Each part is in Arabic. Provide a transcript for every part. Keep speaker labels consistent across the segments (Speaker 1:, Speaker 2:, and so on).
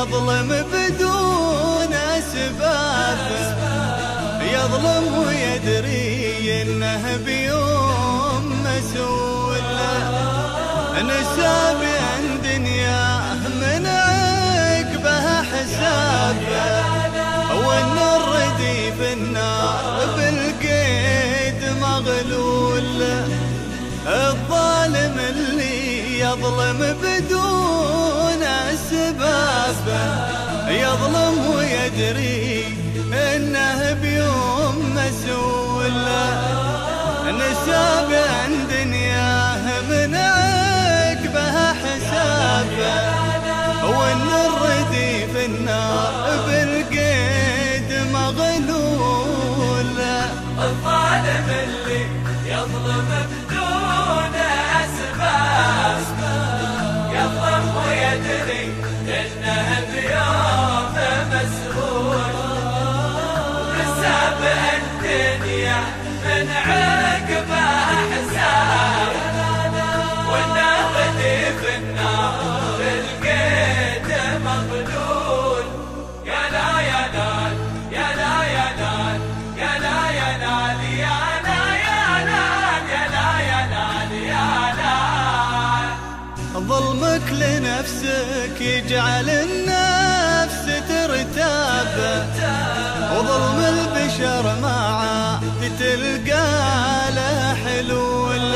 Speaker 1: يظلم بدون أسباب. يظلم ويدري إنه بيوم مسؤول. نسى بأن دنياه من عقبها حسابه وأن الردي بالنار بالقيد مغلول. الظالم اللي يظلم بدون اسباب يظلم ويدري إنه بيوم مسؤول. نساب عن دنياه من عقبها حسابه وان الردي في النار بالقيد مغلول.
Speaker 2: الظالم اللي يظلم بدون وهو يدري إنها مسؤول حساب الدنيا من عقبها حساب
Speaker 1: ظلمك لنفسك يجعل النفس ترتاب. وظلم البشر ما عاد تلقى له حلول.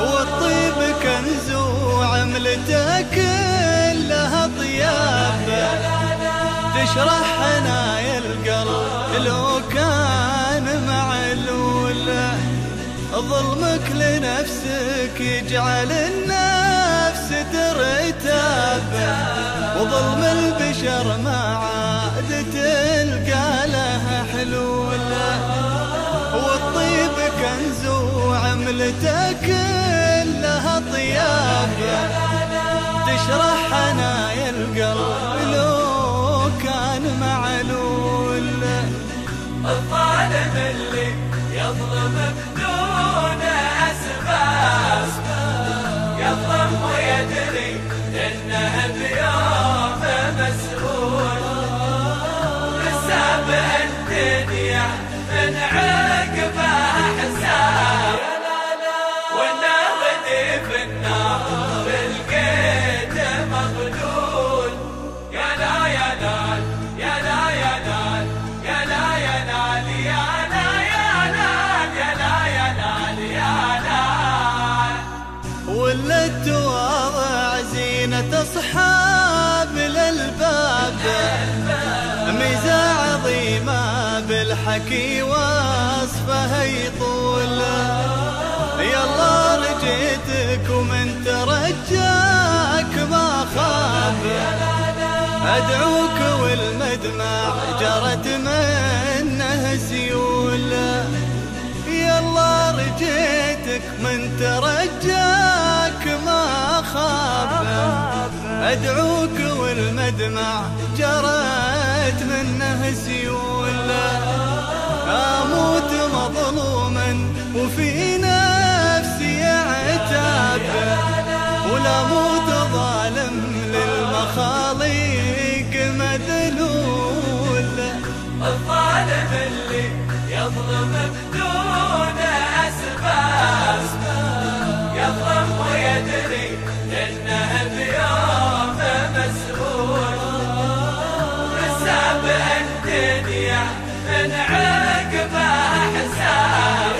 Speaker 1: والطيب كنز وعملته كلها طياب. تشرح حنايا القلب لو كان معلول. ظلمك لنفسك يجعل النفس ترتاب وظلم البشر ما عاد تلقى له حلول والطيب كنز وعملته كلها طياب تشرح حنايا القلب لو كان معلول.
Speaker 2: الظالم اللي يظلم بدون
Speaker 1: ميزة عظيمة بالحكي وصفها يطول. يلا رجيتك ومن ترجاك ما خاب. أدعوك والمدمع جرت منه سيول. يلا رجيتك من ترجاك ما خاب. أدعوك والمدمع جرت منه سيول أموت مظلوما وفي نفسي عتاب ولا موت ظالم للمخاليق مدلول
Speaker 2: الظالم اللي يظلم الدنيا من عقبها حساب